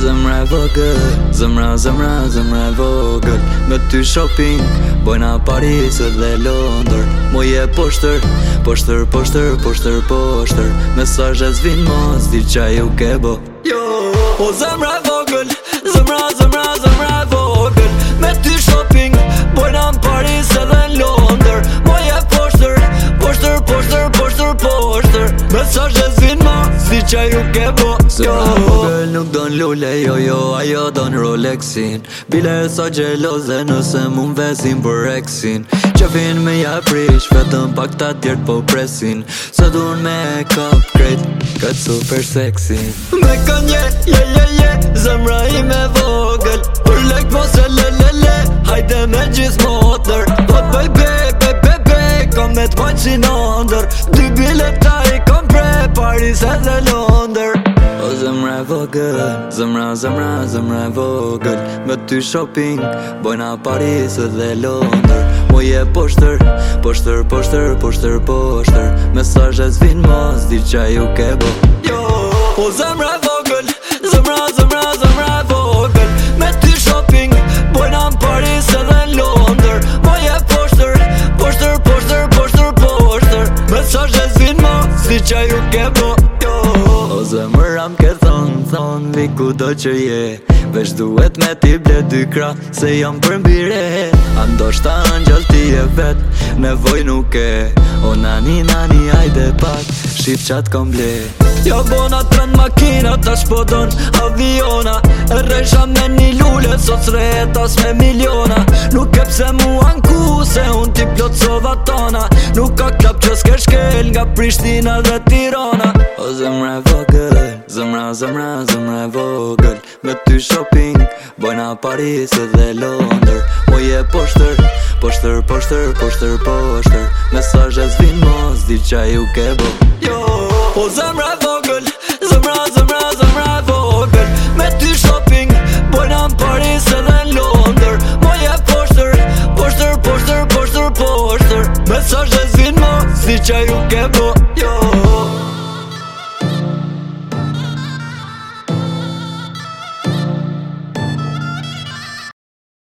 zemra e vogët Zemra, zemra, zemra e vogët Me ty shopping, bojna Paris dhe Londër Moj e poshtër, poshtër, poshtër, poshtër, poshtër Mesajës vinë mos, di qa ju kebo Jo, O zemra e vogët, zemra, zemra master Mesaj dhe zin ma Si që ju ke bo Se jo. nuk don lule Jo jo ajo don Rolexin Bile e sa gjeloze Nëse mund vezin për exin fin me ja prish Vetëm pak ta tjertë po presin Se dun me e kap krejt Këtë super sexy Me kën je, je, je, je Zemra i me vogël Për lek mos e le, le, le Hajde me gjithë lepta i kom pre Paris e dhe Londër O zemra e vogël Zëmra, zëmra, zëmra e vogël Me ty shopping Bojna Paris e dhe Londër Mu je poshtër Poshtër, poshtër, poshtër, poshtër Mesajës vinë mos Di qa ju kebo Jo, o zemra e vogël që ju ke bo jo. O zë më ram ke thonë Thonë vi ku do që je Vesh duhet me ti ble dy kra Se jam për mbire Ando shta në ti e vet nevoj nuk e O nani nani ajde pak Shif qat kom ble Ja jo bona trend makina Ta shpodon aviona Rejsha me një lullet Sot sretas me miliona Nuk e pse mu anku Se un ti plotsova tona Nuk ka klap që Prishtina dhe Tirana O zemre vogël Zemre, zemre, zemre vogël Me ty shopping Bojna Paris dhe Londër Mu je poshtër Poshtër, poshtër, poshtër, poshtër Mesajës vinë mos Dilë qa ju kebo Jo, o que voy